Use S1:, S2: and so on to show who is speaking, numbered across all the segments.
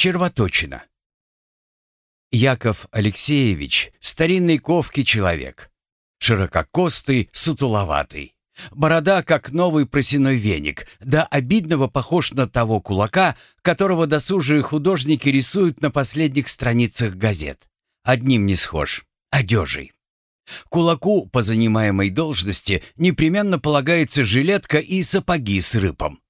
S1: Червоточина. Яков Алексеевич — старинный ковки человек. Ширококостый, сутуловатый. Борода, как новый просеной веник, да обидного похож на того кулака, которого досужие художники рисуют на последних страницах газет. Одним не схож — одежей. Кулаку по занимаемой должности непременно полагается жилетка и сапоги с рыпом.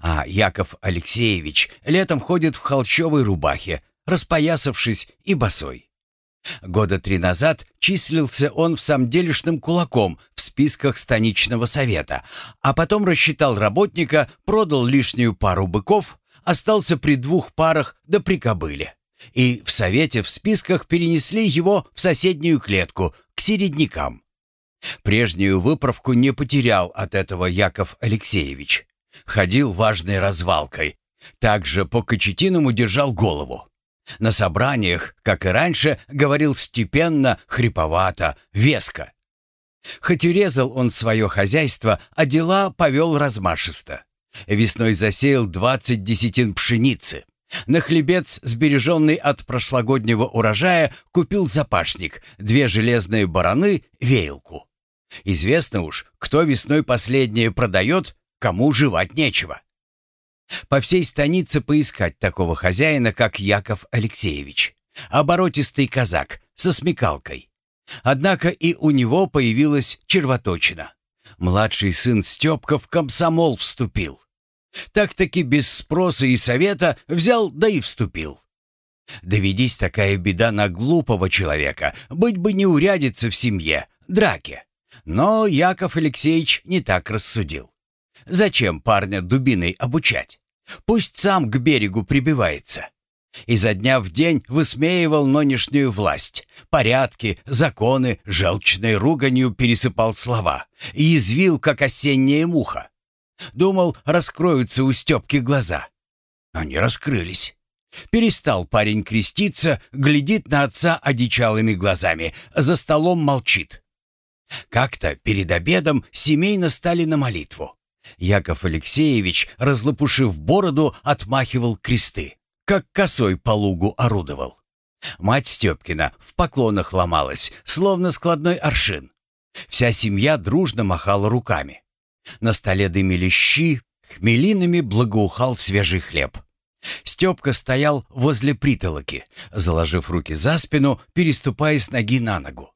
S1: А Яков Алексеевич летом ходит в холщовой рубахе, распоясавшись и босой. Года три назад числился он в самделишным кулаком в списках станичного совета, а потом рассчитал работника, продал лишнюю пару быков, остался при двух парах да при кобыле. И в совете в списках перенесли его в соседнюю клетку, к середнякам. Прежнюю выправку не потерял от этого Яков Алексеевич. Ходил важной развалкой. Также по кочетиному держал голову. На собраниях, как и раньше, говорил степенно, хриповато, веско. Хоть и резал он свое хозяйство, а дела повел размашисто. Весной засеял двадцать десятин пшеницы. На хлебец, сбереженный от прошлогоднего урожая, купил запашник, две железные бараны, веялку. Известно уж, кто весной последнее продает, кому жевать нечего. По всей станице поискать такого хозяина, как Яков Алексеевич. Оборотистый казак, со смекалкой. Однако и у него появилась червоточина. Младший сын Степка в комсомол вступил. Так-таки без спроса и совета взял, да и вступил. Доведись такая беда на глупого человека, быть бы не урядиться в семье, драке. Но Яков Алексеевич не так рассудил. Зачем парня дубиной обучать? Пусть сам к берегу прибивается. Изо дня в день высмеивал нынешнюю власть. Порядки, законы, желчной руганью пересыпал слова. И извил, как осенняя муха. Думал, раскроются у Степки глаза. Они раскрылись. Перестал парень креститься, глядит на отца одичалыми глазами, за столом молчит. Как-то перед обедом семейно стали на молитву. Яков Алексеевич, разлопушив бороду, отмахивал кресты, как косой по лугу орудовал. Мать Степкина в поклонах ломалась, словно складной аршин. Вся семья дружно махала руками. На столе дымили щи, хмелинами благоухал свежий хлеб. Степка стоял возле притолоки, заложив руки за спину, переступая с ноги на ногу.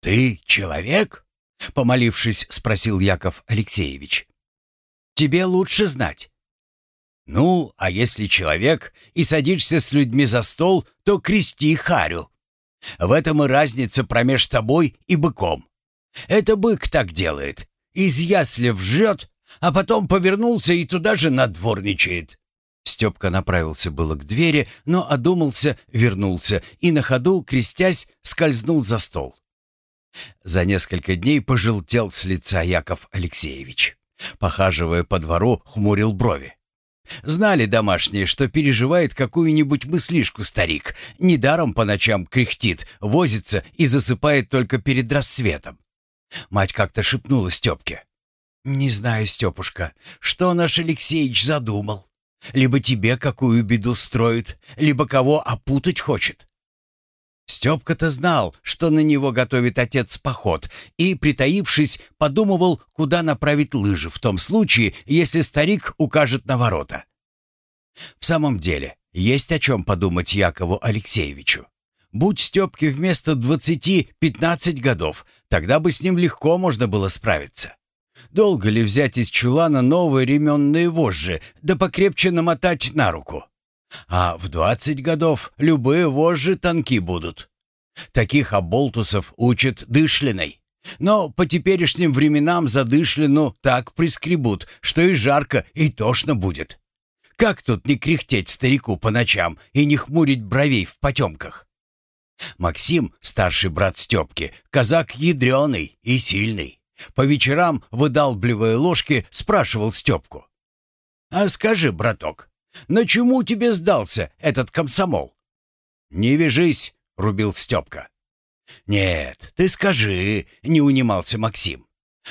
S1: «Ты человек?» — помолившись, спросил Яков Алексеевич. «Тебе лучше знать». «Ну, а если человек и садишься с людьми за стол, то крести харю. В этом и разница промеж тобой и быком. Это бык так делает, из ясли вжет, а потом повернулся и туда же надворничает». Степка направился было к двери, но одумался, вернулся и на ходу, крестясь, скользнул за стол. За несколько дней пожелтел с лица Яков Алексеевич. Похаживая по двору, хмурил брови. Знали домашние, что переживает какую-нибудь мыслишку старик. Недаром по ночам кряхтит, возится и засыпает только перед рассветом. Мать как-то шепнула Степке. «Не знаю, Степушка, что наш Алексеич задумал. Либо тебе какую беду строит, либо кого опутать хочет». Степка-то знал, что на него готовит отец поход, и, притаившись, подумывал, куда направить лыжи в том случае, если старик укажет на ворота. В самом деле, есть о чем подумать Якову Алексеевичу. Будь Степке вместо двадцати пятнадцать годов, тогда бы с ним легко можно было справиться. Долго ли взять из чулана новые ременные вожжи, да покрепче намотать на руку? А в двадцать годов любые вожжи тонки будут. Таких оболтусов учат дышлиной. Но по теперешним временам за дышлину так прискребут, что и жарко, и тошно будет. Как тут не кряхтеть старику по ночам и не хмурить бровей в потемках? Максим, старший брат Степки, казак ядреный и сильный. По вечерам, выдалбливая ложки, спрашивал Степку. «А скажи, браток, на чему тебе сдался этот комсомол?» «Не вяжись», — рубил Степка. «Нет, ты скажи», — не унимался Максим.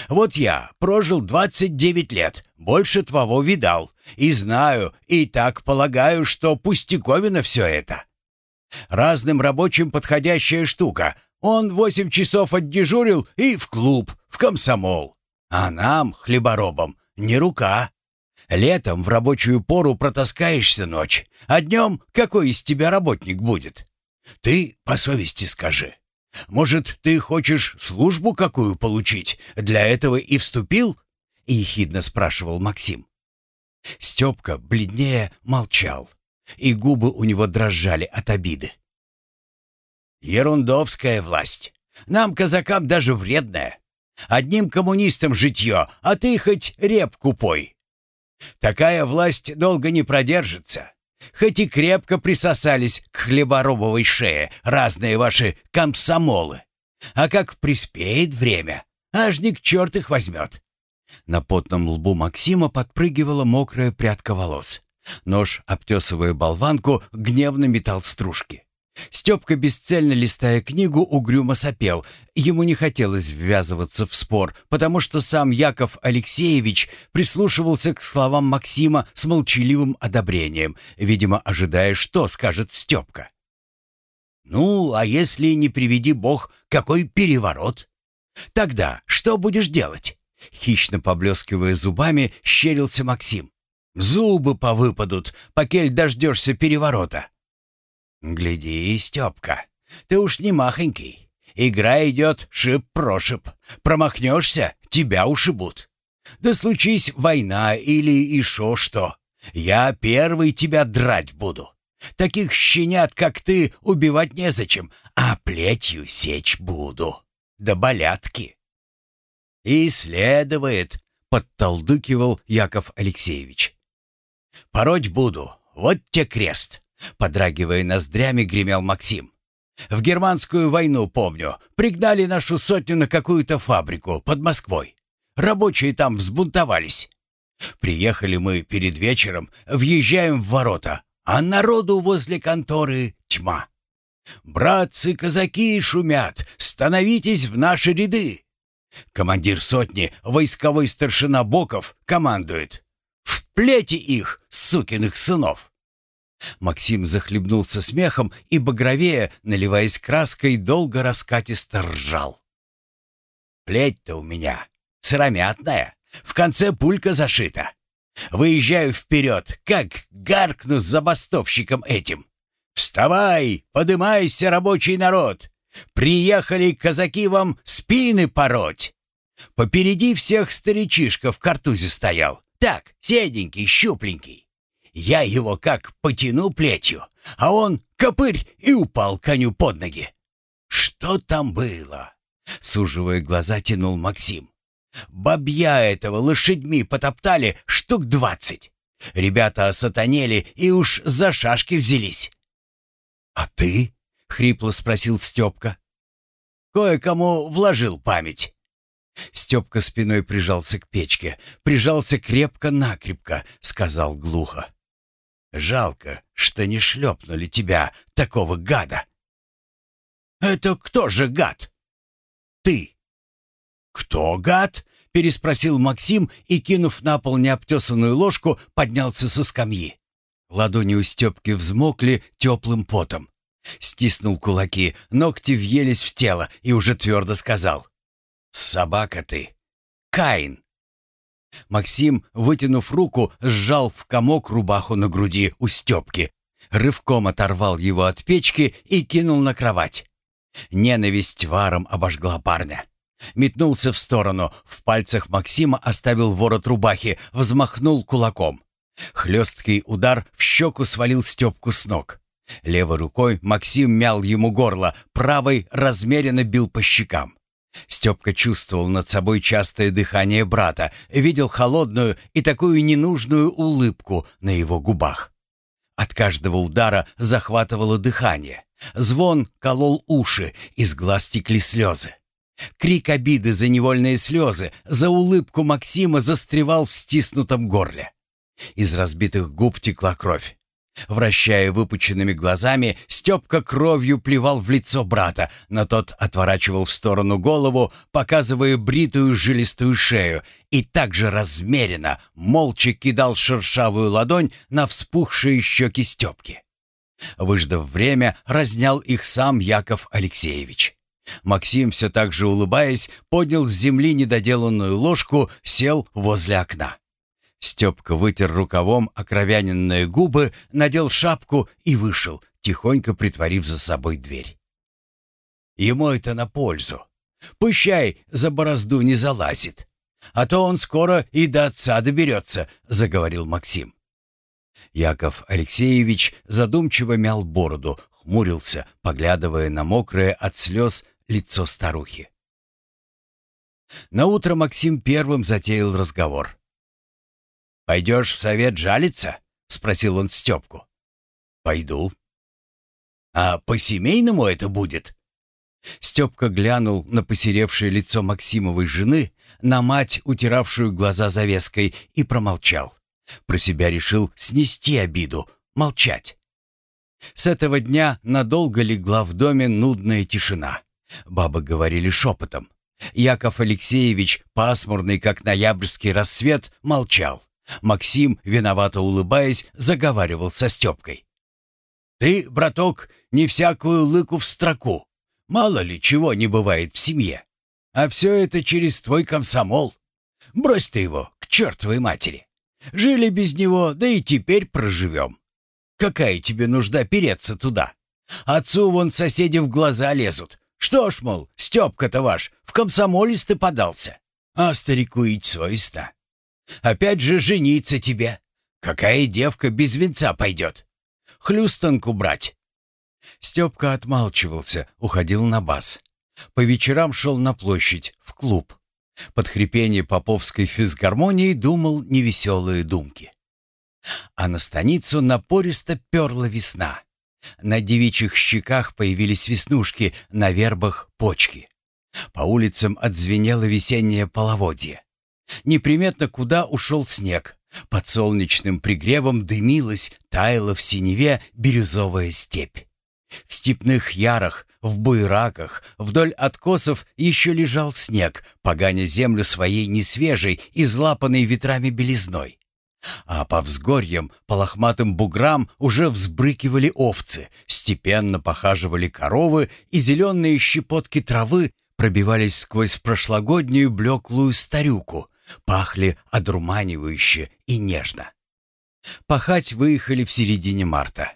S1: Вот я прожил 29 лет, больше твоего видал, и знаю, и так полагаю, что пустяковина все это. Разным рабочим подходящая штука. Он восемь часов отдежурил и в клуб, в комсомол. А нам, хлеборобам, не рука. Летом в рабочую пору протаскаешься ночь, а днем какой из тебя работник будет? Ты по совести скажи. Может, ты хочешь службу какую получить? Для этого и вступил?» — ехидно спрашивал Максим. Степка, бледнее, молчал, и губы у него дрожали от обиды. «Ерундовская власть. Нам, казакам, даже вредная. Одним коммунистам житье, а ты хоть репку пой. Такая власть долго не продержится. Хоть и крепко присосались к хлеборобовой шее разные ваши комсомолы. А как приспеет время, аж ни к черт их возьмет. На потном лбу Максима подпрыгивала мокрая прядка волос. Нож, обтесывая болванку, гневно метал стружки. Степка, бесцельно листая книгу, угрюмо сопел. Ему не хотелось ввязываться в спор, потому что сам Яков Алексеевич прислушивался к словам Максима с молчаливым одобрением, видимо, ожидая, что скажет Степка. «Ну, а если, не приведи бог, какой переворот? Тогда что будешь делать?» Хищно поблескивая зубами, щерился Максим. «Зубы повыпадут, покель дождешься переворота». «Гляди, Степка, ты уж не махонький. Игра идет шип-прошип. Промахнешься — тебя ушибут. Да случись война или еще что. Я первый тебя драть буду. Таких щенят, как ты, убивать незачем, а плетью сечь буду. Да болятки». «И следует», — подтолдыкивал Яков Алексеевич. «Пороть буду, вот те крест». Подрагивая ноздрями, гремел Максим. «В германскую войну, помню, пригнали нашу сотню на какую-то фабрику под Москвой. Рабочие там взбунтовались. Приехали мы перед вечером, въезжаем в ворота, а народу возле конторы тьма. «Братцы-казаки шумят, становитесь в наши ряды!» Командир сотни, войсковой старшина Боков, командует. «Вплети их, сукиных сынов!» Максим захлебнулся смехом и багровее, наливаясь краской, долго раскатисто ржал. «Плеть-то у меня сыромятная, в конце пулька зашита. Выезжаю вперед, как гаркну с забастовщиком этим. «Вставай, подымайся, рабочий народ! Приехали казаки вам спины пороть!» Попереди всех старичишка в картузе стоял. Так, седенький, щупленький. Я его как потяну плетью, а он копырь и упал коню под ноги. Что там было? Суживая глаза, тянул Максим. Бабья этого лошадьми потоптали штук двадцать. Ребята осатанели и уж за шашки взялись. «А ты?» — хрипло спросил Степка. «Кое-кому вложил память». Степка спиной прижался к печке, прижался крепко-накрепко, сказал глухо. Жалко, что не шлепнули тебя, такого гада. Это кто же гад? Ты. Кто гад? Переспросил Максим и, кинув на пол необтесанную ложку, поднялся со скамьи. Ладони у Степки взмокли теплым потом. Стиснул кулаки, ногти въелись в тело и уже твердо сказал. «Собака ты! Каин!» Максим, вытянув руку, сжал в комок рубаху на груди у Степки, рывком оторвал его от печки и кинул на кровать. Ненависть варом обожгла парня. Метнулся в сторону, в пальцах Максима оставил ворот рубахи, взмахнул кулаком. Хлесткий удар в щеку свалил Степку с ног. Левой рукой Максим мял ему горло, правой размеренно бил по щекам. Степка чувствовал над собой частое дыхание брата, видел холодную и такую ненужную улыбку на его губах. От каждого удара захватывало дыхание. Звон колол уши, из глаз текли слезы. Крик обиды за невольные слезы, за улыбку Максима застревал в стиснутом горле. Из разбитых губ текла кровь. Вращая выпученными глазами, Степка кровью плевал в лицо брата, но тот отворачивал в сторону голову, показывая бритую жилистую шею, и также размеренно, молча кидал шершавую ладонь на вспухшие щеки Степки. Выждав время, разнял их сам Яков Алексеевич. Максим, все так же улыбаясь, поднял с земли недоделанную ложку, сел возле окна. Степка вытер рукавом окровяненные губы, надел шапку и вышел, тихонько притворив за собой дверь. Ему это на пользу. Пущай за борозду не залазит. А то он скоро и до отца доберется, заговорил Максим. Яков Алексеевич задумчиво мял бороду, хмурился, поглядывая на мокрое от слез лицо старухи. Наутро Максим первым затеял разговор. «Пойдешь в совет жалиться?» — спросил он Степку. «Пойду». «А по-семейному это будет?» Степка глянул на посеревшее лицо Максимовой жены, на мать, утиравшую глаза завеской, и промолчал. Про себя решил снести обиду, молчать. С этого дня надолго легла в доме нудная тишина. Бабы говорили шепотом. Яков Алексеевич, пасмурный, как ноябрьский рассвет, молчал. Максим, виновато улыбаясь, заговаривал со Степкой. «Ты, браток, не всякую лыку в строку. Мало ли чего не бывает в семье. А все это через твой комсомол. Брось ты его к чертовой матери. Жили без него, да и теперь проживем. Какая тебе нужда переться туда? Отцу вон соседи в глаза лезут. Что ж, мол, Степка-то ваш в комсомолисты подался. А старику и совестно. Опять же жениться тебе. Какая девка без венца пойдет? Хлюстанку брать. Степка отмалчивался, уходил на бас. По вечерам шел на площадь, в клуб. Под хрипение поповской физгармонии думал невеселые думки. А на станицу напористо перла весна. На девичьих щеках появились веснушки, на вербах — почки. По улицам отзвенело весеннее половодье. Неприметно куда ушел снег. Под солнечным пригревом дымилась, таяла в синеве бирюзовая степь. В степных ярах, в буйраках, вдоль откосов еще лежал снег, поганя землю своей несвежей, излапанной ветрами белизной. А по взгорьям, по лохматым буграм уже взбрыкивали овцы, степенно похаживали коровы, и зеленые щепотки травы пробивались сквозь прошлогоднюю блеклую старюку, пахли одурманивающе и нежно. Пахать выехали в середине марта.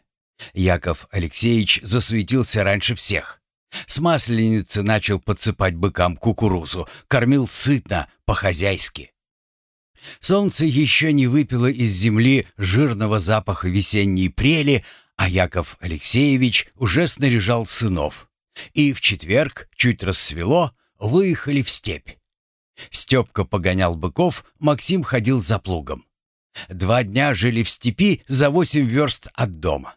S1: Яков Алексеевич засуетился раньше всех. С масленицы начал подсыпать быкам кукурузу, кормил сытно, по-хозяйски. Солнце еще не выпило из земли жирного запаха весенней прели, а Яков Алексеевич уже снаряжал сынов. И в четверг, чуть рассвело, выехали в степь. Степка погонял быков, Максим ходил за плугом. Два дня жили в степи за восемь верст от дома.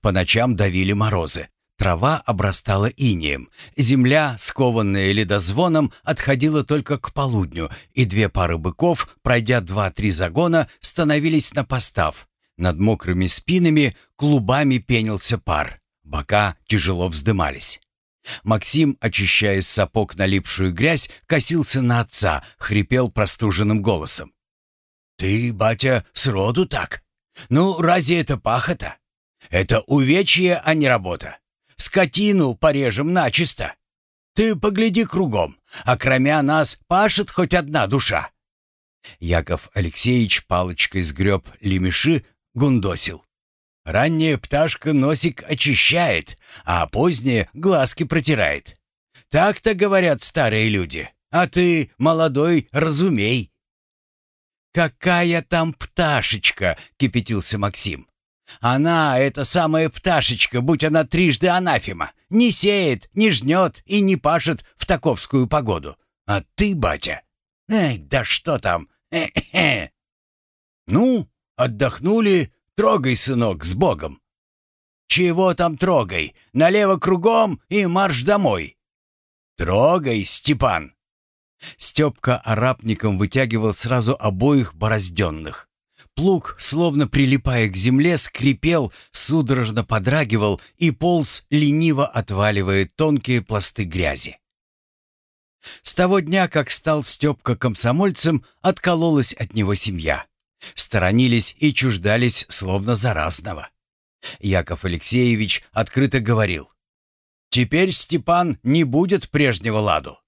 S1: По ночам давили морозы. Трава обрастала инеем. Земля, скованная ледозвоном, отходила только к полудню, и две пары быков, пройдя два-три загона, становились на постав. Над мокрыми спинами клубами пенился пар. Бока тяжело вздымались. Максим, очищая с сапог налипшую грязь, косился на отца, хрипел простуженным голосом. «Ты, батя, сроду так? Ну, разве это пахота? Это увечье, а не работа. Скотину порежем начисто. Ты погляди кругом, а кроме нас пашет хоть одна душа». Яков Алексеевич палочкой сгреб лемеши, гундосил. Ранняя пташка носик очищает, а поздняя глазки протирает. Так-то говорят старые люди, а ты, молодой, разумей. «Какая там пташечка!» — кипятился Максим. «Она, эта самая пташечка, будь она трижды анафема, не сеет, не жнет и не пашет в таковскую погоду. А ты, батя, эй, да что там, э-э-э!» «Ну, отдохнули, Трогай, сынок, с Богом!» «Чего там трогай? Налево кругом и марш домой!» «Трогай, Степан!» Степка арабником вытягивал сразу обоих борозденных. Плуг, словно прилипая к земле, скрипел, судорожно подрагивал и полз, лениво отваливая тонкие пласты грязи. С того дня, как стал Степка комсомольцем, откололась от него семья. Сторонились и чуждались, словно заразного. Яков Алексеевич открыто говорил. «Теперь, Степан, не будет прежнего ладу.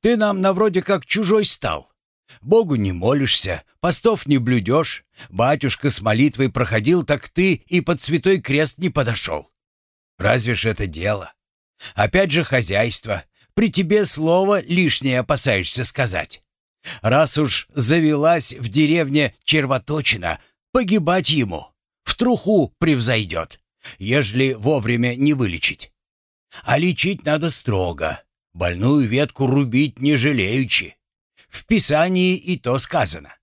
S1: Ты нам на вроде как чужой стал. Богу не молишься, постов не блюдешь. Батюшка с молитвой проходил, так ты и под святой крест не подошел. Разве ж это дело? Опять же хозяйство. При тебе слово лишнее опасаешься сказать. Раз уж завелась в деревне червоточина, погибать ему, в труху превзойдет, ежели вовремя не вылечить. А лечить надо строго, больную ветку рубить не жалеючи. В Писании и то сказано.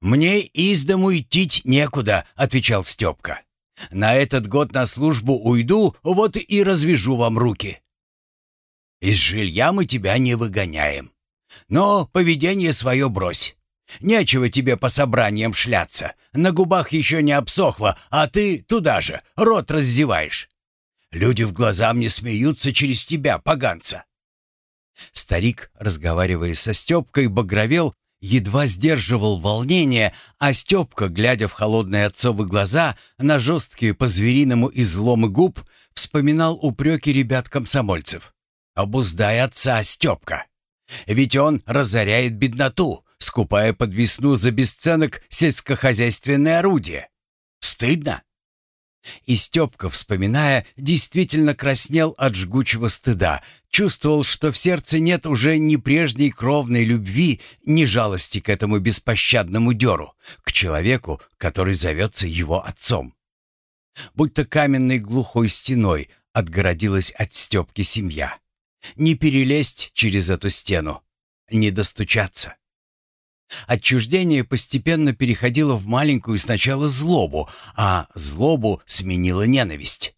S1: «Мне из дому идти некуда», — отвечал Степка. «На этот год на службу уйду, вот и развяжу вам руки». «Из жилья мы тебя не выгоняем. Но поведение свое брось. Нечего тебе по собраниям шляться. На губах еще не обсохло, а ты туда же, рот раздеваешь. Люди в глаза мне смеются через тебя, поганца. Старик, разговаривая со Степкой, багровел, едва сдерживал волнение, а Степка, глядя в холодные отцовы глаза, на жесткие по-звериному изломы губ, вспоминал упреки ребят-комсомольцев. «Обуздай отца, Степка! Ведь он разоряет бедноту, скупая под весну за бесценок сельскохозяйственное орудие. Стыдно?» И Степка, вспоминая, действительно краснел от жгучего стыда, чувствовал, что в сердце нет уже ни прежней кровной любви, ни жалости к этому беспощадному деру, к человеку, который зовется его отцом. Будто каменной глухой стеной отгородилась от Степки семья. Не перелезть через эту стену, не достучаться. Отчуждение постепенно переходило в маленькую сначала злобу, а злобу сменила ненависть.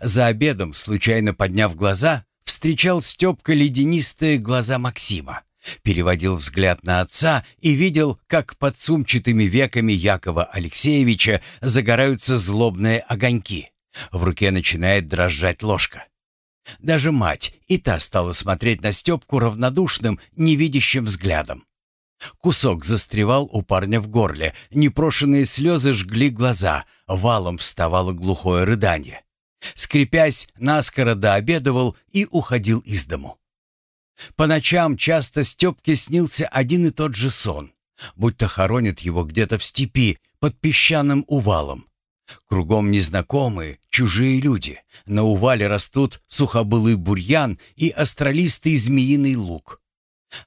S1: За обедом, случайно подняв глаза, встречал Степка ледянистые глаза Максима, переводил взгляд на отца и видел, как под сумчатыми веками Якова Алексеевича загораются злобные огоньки. В руке начинает дрожать ложка. Даже мать и та стала смотреть на Степку равнодушным, невидящим взглядом. Кусок застревал у парня в горле, непрошенные слезы жгли глаза, валом вставало глухое рыдание. Скрипясь, наскоро дообедывал и уходил из дому. По ночам часто Степке снился один и тот же сон, будто хоронят его где-то в степи под песчаным увалом. Кругом незнакомые, чужие люди. На увале растут сухобылый бурьян и астролистый змеиный лук.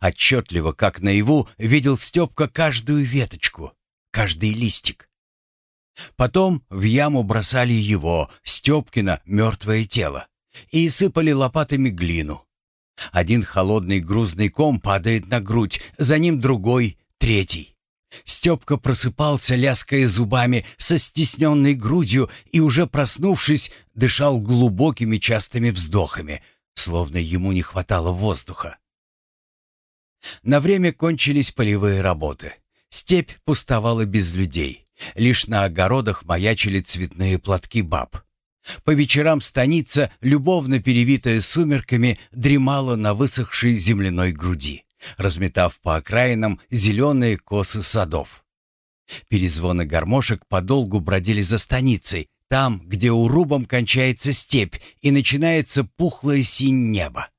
S1: Отчетливо, как наяву, видел Степка каждую веточку, каждый листик. Потом в яму бросали его, Степкина, мертвое тело, и сыпали лопатами глину. Один холодный грузный ком падает на грудь, за ним другой, третий. Степка просыпался, лязкая зубами, со стесненной грудью и, уже проснувшись, дышал глубокими частыми вздохами, словно ему не хватало воздуха. На время кончились полевые работы. Степь пустовала без людей. Лишь на огородах маячили цветные платки баб. По вечерам станица, любовно перевитая сумерками, дремала на высохшей земляной груди, разметав по окраинам зеленые косы садов. Перезвоны гармошек подолгу бродили за станицей, там, где урубом кончается степь и начинается пухлое синь небо.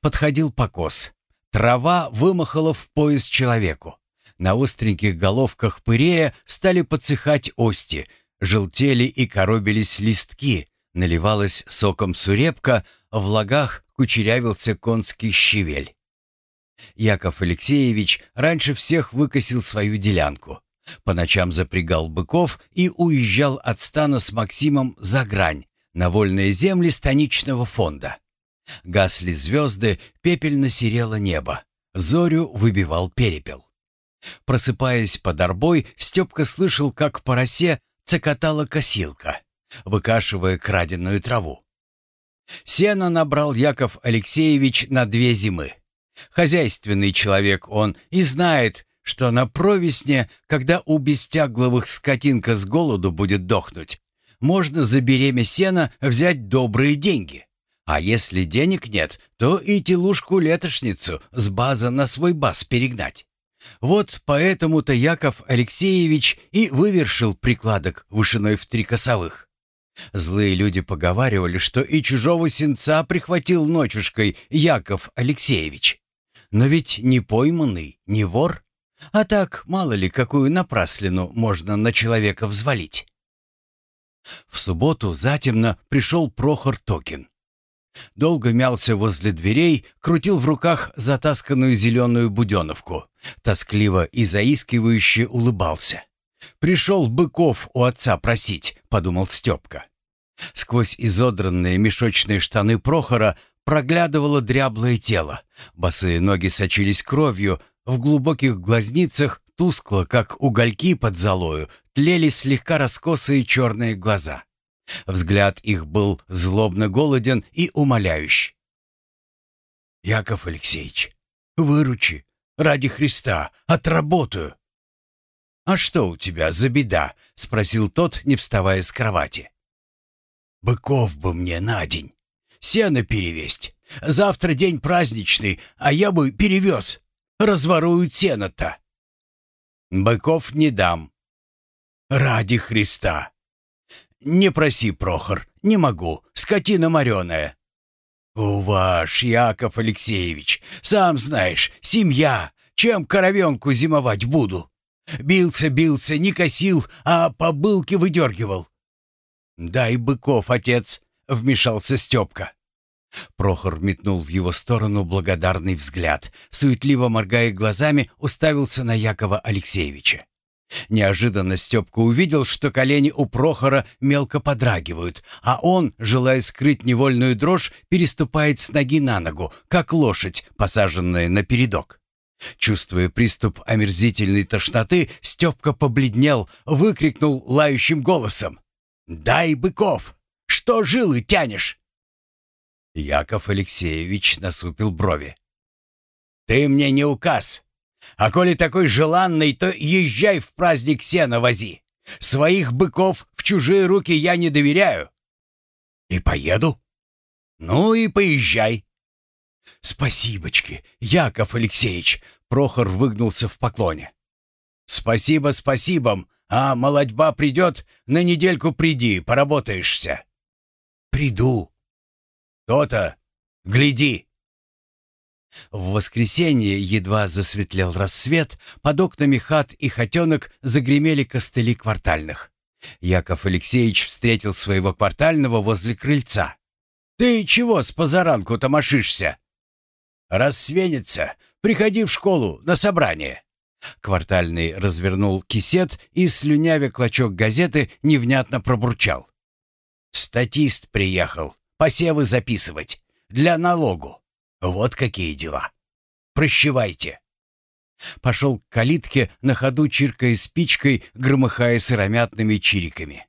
S1: Подходил покос. Трава вымахала в пояс человеку. На остреньких головках пырея стали подсыхать ости, желтели и коробились листки, наливалась соком сурепка, в лагах кучерявился конский щавель. Яков Алексеевич раньше всех выкосил свою делянку. По ночам запрягал быков и уезжал от стана с Максимом за грань, на вольные земли станичного фонда. Гасли звезды, пепельно серело небо. Зорю выбивал перепел. Просыпаясь под арбой, Степка слышал, как по росе цокотала косилка, выкашивая краденую траву. Сено набрал Яков Алексеевич на две зимы. Хозяйственный человек он и знает, что на провесне, когда у бестягловых скотинка с голоду будет дохнуть, можно за беремя сена взять добрые деньги. А если денег нет, то и телушку-летошницу с база на свой баз перегнать. Вот поэтому-то Яков Алексеевич и вывершил прикладок вышиной в три косовых. Злые люди поговаривали, что и чужого сенца прихватил ночушкой Яков Алексеевич. Но ведь не пойманный, не вор. А так, мало ли, какую напраслину можно на человека взвалить. В субботу затемно пришел Прохор Токин. Долго мялся возле дверей, крутил в руках затасканную зеленую буденовку. Тоскливо и заискивающе улыбался. «Пришел Быков у отца просить», — подумал Степка. Сквозь изодранные мешочные штаны Прохора проглядывало дряблое тело. Босые ноги сочились кровью, в глубоких глазницах, тускло, как угольки под золою, тлели слегка раскосые черные глаза. Взгляд их был злобно голоден и умоляющий. «Яков Алексеевич, выручи, ради Христа, отработаю». «А что у тебя за беда?» — спросил тот, не вставая с кровати. «Быков бы мне на день, сено перевесть. Завтра день праздничный, а я бы перевез. Разворуют сено-то». «Быков не дам». «Ради Христа!» «Не проси, Прохор, не могу, скотина мореная». «У ваш, Яков Алексеевич, сам знаешь, семья, чем коровенку зимовать буду?» Бился, бился, не косил, а по былке выдергивал. «Дай быков, отец!» — вмешался Степка. Прохор метнул в его сторону благодарный взгляд, суетливо моргая глазами, уставился на Якова Алексеевича. Неожиданно Степка увидел, что колени у Прохора мелко подрагивают, а он, желая скрыть невольную дрожь, переступает с ноги на ногу, как лошадь, посаженная на передок. Чувствуя приступ омерзительной тошноты, Степка побледнел, выкрикнул лающим голосом. «Дай быков! Что жилы тянешь?» Яков Алексеевич насупил брови. «Ты мне не указ. А коли такой желанный, то езжай в праздник сена вози. Своих быков в чужие руки я не доверяю. И поеду. Ну и поезжай. Спасибочки, Яков Алексеевич. Прохор выгнулся в поклоне. Спасибо спасибом, а молодьба придет, на недельку приди, поработаешься. Приду. То-то. Гляди. В воскресенье едва засветлел рассвет, под окнами хат и хотенок загремели костыли квартальных. Яков Алексеевич встретил своего квартального возле крыльца. «Ты чего с позаранку-то мошишься?» «Рассвенится. Приходи в школу на собрание». Квартальный развернул кисет и, слюнявя клочок газеты, невнятно пробурчал. «Статист приехал. Посевы записывать. Для налогу. Вот какие дела. Прощевайте. Пошел к калитке, на ходу чиркая спичкой, громыхая сыромятными чириками.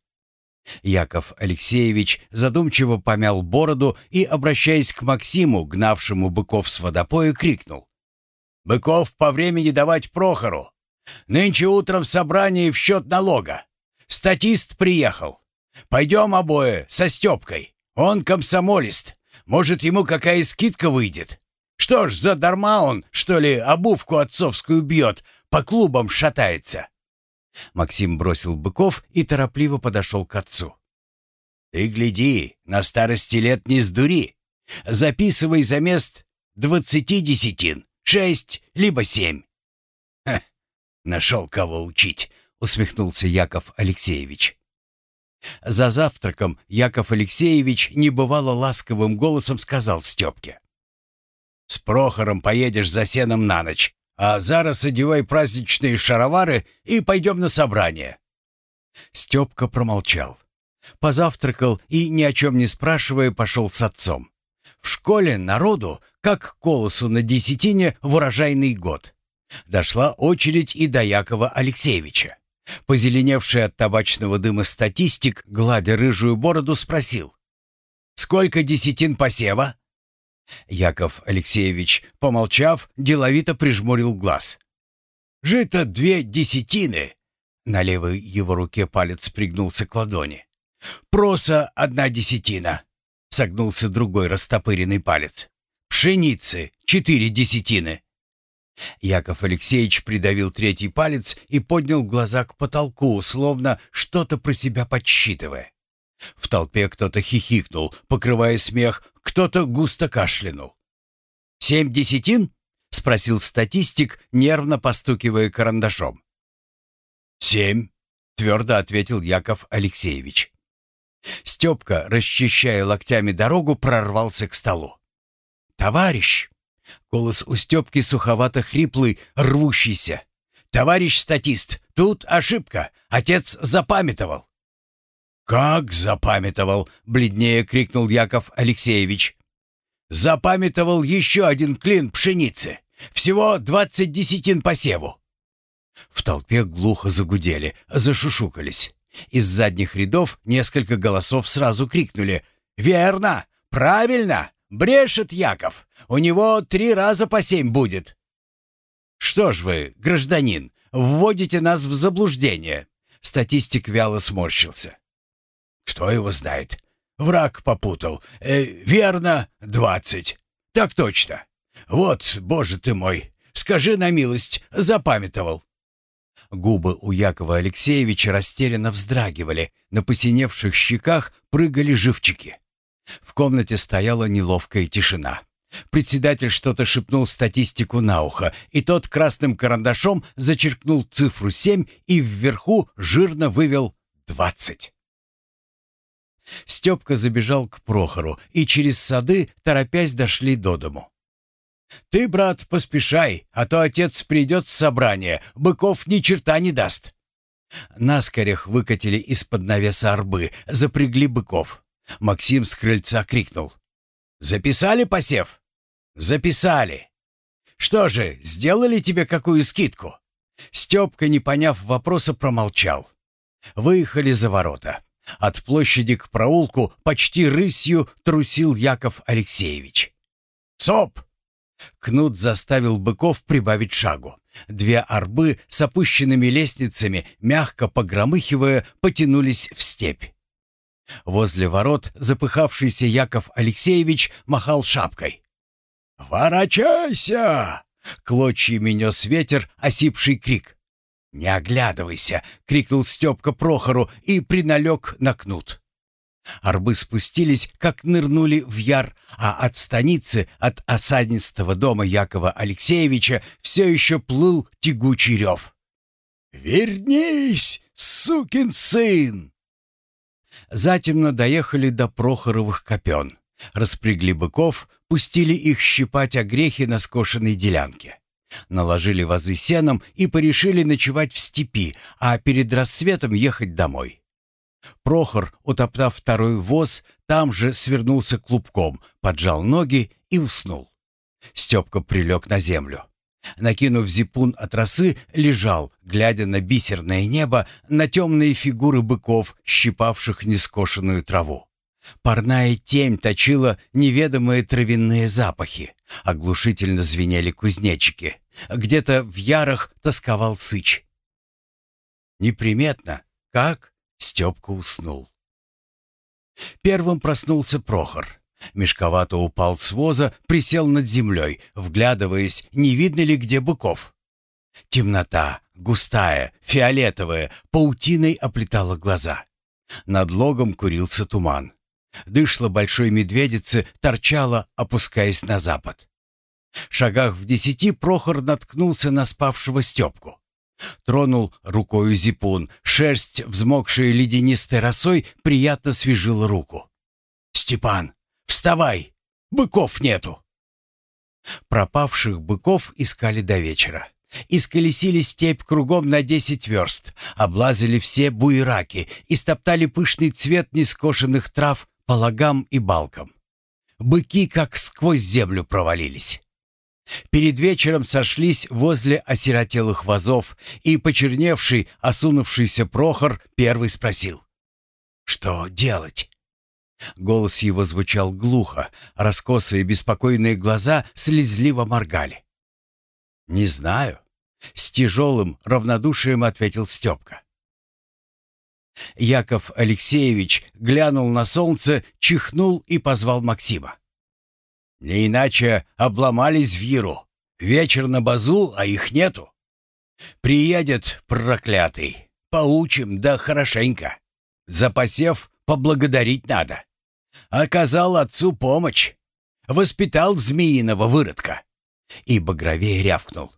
S1: Яков Алексеевич задумчиво помял бороду и, обращаясь к Максиму, гнавшему быков с водопоя, крикнул. «Быков по времени давать Прохору. Нынче утром собрание в счет налога. Статист приехал. Пойдем обои со Степкой. Он комсомолист. Может, ему какая скидка выйдет? Что ж, задарма он, что ли, обувку отцовскую бьет, по клубам шатается?» Максим бросил быков и торопливо подошел к отцу. «Ты гляди, на старости лет не сдури. Записывай за мест двадцати десятин, шесть, либо семь». «Ха, нашел кого учить», — усмехнулся Яков Алексеевич. За завтраком Яков Алексеевич небывало ласковым голосом сказал Степке. «С Прохором поедешь за сеном на ночь, а зараз одевай праздничные шаровары и пойдем на собрание». Степка промолчал. Позавтракал и, ни о чем не спрашивая, пошел с отцом. В школе народу, как колосу на десятине в урожайный год. Дошла очередь и до Якова Алексеевича. Позеленевший от табачного дыма статистик, гладя рыжую бороду, спросил. «Сколько десятин посева?» Яков Алексеевич, помолчав, деловито прижмурил глаз. Жито две десятины. На левой его руке палец пригнулся к ладони. Проса одна десятина. Согнулся другой растопыренный палец. Пшеницы четыре десятины. Яков Алексеевич придавил третий палец и поднял глаза к потолку, словно что-то про себя подсчитывая. В толпе кто-то хихикнул, покрывая смех, кто-то густо кашлянул. «Семь десятин?» — спросил статистик, нервно постукивая карандашом. «Семь», — твердо ответил Яков Алексеевич. Степка, расчищая локтями дорогу, прорвался к столу. «Товарищ!» — голос у Степки суховато-хриплый, рвущийся. «Товарищ статист, тут ошибка. Отец запамятовал». «Как запамятовал?» — бледнее крикнул Яков Алексеевич. «Запамятовал еще один клин пшеницы. Всего двадцать десятин посеву». В толпе глухо загудели, зашушукались. Из задних рядов несколько голосов сразу крикнули «Верно! Правильно! Брешет Яков! У него три раза по семь будет!» «Что ж вы, гражданин, вводите нас в заблуждение?» Статистик вяло сморщился. «Кто его знает? Враг попутал. Э, верно, двадцать. Так точно. Вот, боже ты мой, скажи на милость, запамятовал». Губы у Якова Алексеевича растерянно вздрагивали, на посиневших щеках прыгали живчики. В комнате стояла неловкая тишина. Председатель что-то шепнул статистику на ухо, и тот красным карандашом зачеркнул цифру 7 и вверху жирно вывел 20. Степка забежал к Прохору, и через сады, торопясь, дошли до дому. «Ты, брат, поспешай, а то отец придет с собрания, быков ни черта не даст». Наскорях выкатили из-под навеса арбы, запрягли быков. Максим с крыльца крикнул. «Записали посев?» «Записали». «Что же, сделали тебе какую скидку?» Степка, не поняв вопроса, промолчал. Выехали за ворота. От площади к проулку почти рысью трусил Яков Алексеевич. «Соп!» Кнут заставил быков прибавить шагу. Две арбы с опущенными лестницами, мягко погромыхивая, потянулись в степь. Возле ворот запыхавшийся Яков Алексеевич махал шапкой. «Ворочайся!» — клочьями нес ветер, осипший крик. «Не оглядывайся!» — крикнул Степка Прохору и приналег на кнут. Арбы спустились, как нырнули в яр, а от станицы, от осаднистого дома Якова Алексеевича все еще плыл тягучий рев. «Вернись, сукин сын!» Затемно доехали до Прохоровых копен. Распрягли быков, пустили их щипать огрехи на скошенной делянке. Наложили вазы сеном и порешили ночевать в степи, а перед рассветом ехать домой. Прохор, утоптав второй воз, там же свернулся клубком, поджал ноги и уснул. Степка прилег на землю. Накинув зипун от росы, лежал, глядя на бисерное небо, на темные фигуры быков, щипавших нескошенную траву. Парная темь точила неведомые травяные запахи. Оглушительно звенели кузнечики. Где-то в ярах тосковал сыч. Неприметно, как Степка уснул. Первым проснулся Прохор. Мешковато упал с воза, присел над землей, вглядываясь, не видно ли где быков. Темнота, густая, фиолетовая, паутиной оплетала глаза. Над логом курился туман. Дышло большой медведицы торчало, опускаясь на запад. Шагах в десяти Прохор наткнулся на спавшего Степку. Тронул рукою зипун, шерсть, взмокшая ледянистой росой, приятно свежила руку. «Степан, вставай! Быков нету!» Пропавших быков искали до вечера. Исколесили степь кругом на десять верст, облазили все буераки и стоптали пышный цвет нескошенных трав по лагам и балкам. Быки как сквозь землю провалились. Перед вечером сошлись возле осиротелых вазов, и почерневший, осунувшийся Прохор первый спросил. «Что делать?» Голос его звучал глухо, раскосые беспокойные глаза слезливо моргали. «Не знаю. С тяжелым равнодушием ответил Степка. Яков Алексеевич глянул на солнце, чихнул и позвал Максима. «Не иначе обломались в Яру. Вечер на базу, а их нету. Приедет проклятый. Поучим, да хорошенько. Запасев, поблагодарить надо. Оказал отцу помощь. Воспитал змеиного выродка». И Багровей рявкнул.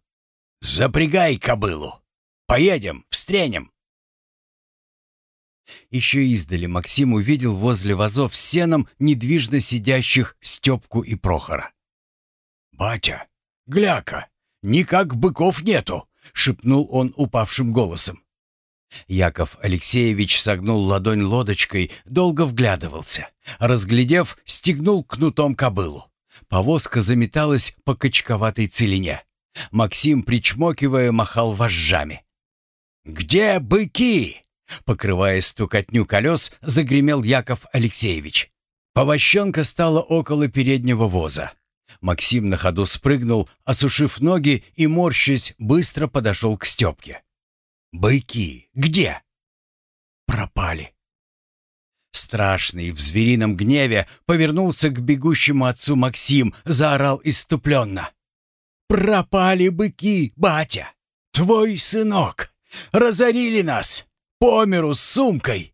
S1: «Запрягай кобылу! Поедем, встренем!» Еще издали Максим увидел возле вазов с сеном недвижно сидящих Степку и Прохора. «Батя, гляка, никак быков нету!» — шепнул он упавшим голосом. Яков Алексеевич согнул ладонь лодочкой, долго вглядывался. Разглядев, стегнул кнутом кобылу. Повозка заметалась по качковатой целине. Максим, причмокивая, махал вожжами. «Где быки?» Покрывая стукотню колес, загремел Яков Алексеевич. Повощенка стала около переднего воза. Максим на ходу спрыгнул, осушив ноги и, морщась, быстро подошел к Степке. «Быки! Где?» «Пропали!» Страшный в зверином гневе повернулся к бегущему отцу Максим, заорал иступленно. «Пропали быки, батя! Твой сынок! Разорили нас! По миру с сумкой!»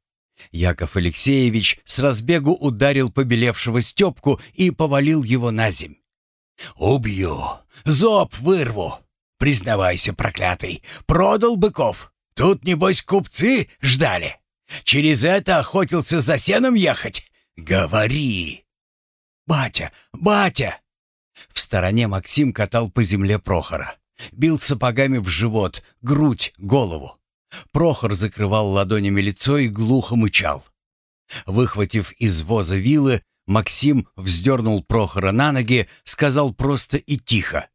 S1: Яков Алексеевич с разбегу ударил побелевшего Степку и повалил его на земь. «Убью! Зоб вырву! Признавайся, проклятый, продал быков! Тут, небось, купцы ждали!» Через это охотился за сеном ехать? Говори!» «Батя! Батя!» В стороне Максим катал по земле Прохора. Бил сапогами в живот, грудь, голову. Прохор закрывал ладонями лицо и глухо мычал. Выхватив из воза вилы, Максим вздернул Прохора на ноги, сказал просто и тихо.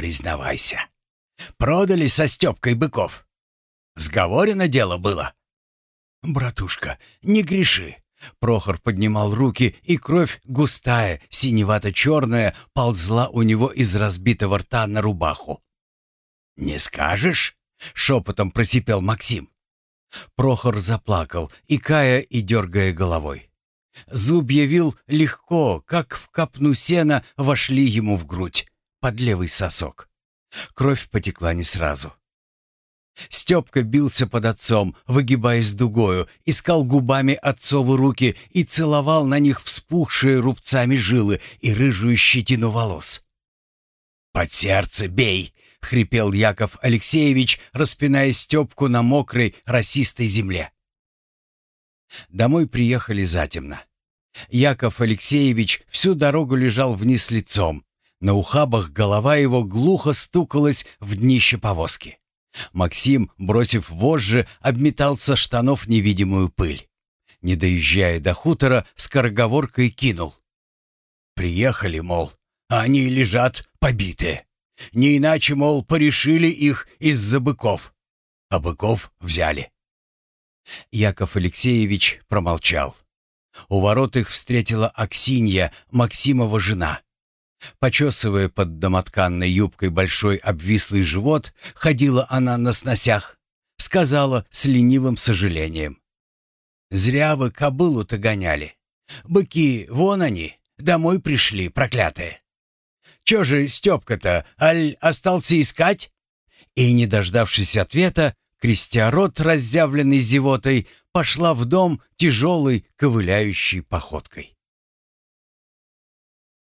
S1: «Признавайся, продали со Степкой быков. Сговорено дело было?» «Братушка, не греши!» Прохор поднимал руки, и кровь густая, синевато-черная, ползла у него из разбитого рта на рубаху. «Не скажешь?» — шепотом просипел Максим. Прохор заплакал, икая и дергая головой. Зубья вил легко, как в капну сена вошли ему в грудь, под левый сосок. Кровь потекла не сразу. Степка бился под отцом, выгибаясь дугою, искал губами отцовы руки и целовал на них вспухшие рубцами жилы и рыжую щетину волос. «Под сердце бей!» — хрипел Яков Алексеевич, распиная Степку на мокрой, росистой земле. Домой приехали затемно. Яков Алексеевич всю дорогу лежал вниз лицом. На ухабах голова его глухо стукалась в днище повозки. Максим, бросив вожжи, обметал со штанов невидимую пыль. Не доезжая до хутора, скороговоркой кинул. «Приехали, мол, они лежат побитые. Не иначе, мол, порешили их из-за быков. А быков взяли». Яков Алексеевич промолчал. У ворот их встретила Аксинья, Максимова жена. Почесывая под домотканной юбкой большой обвислый живот, ходила она на сносях. Сказала с ленивым сожалением. «Зря вы кобылу-то гоняли. Быки, вон они, домой пришли, проклятые. Чё же Стёпка-то, аль остался искать?» И, не дождавшись ответа, крестя рот, разъявленный зевотой, пошла в дом тяжелой ковыляющей походкой.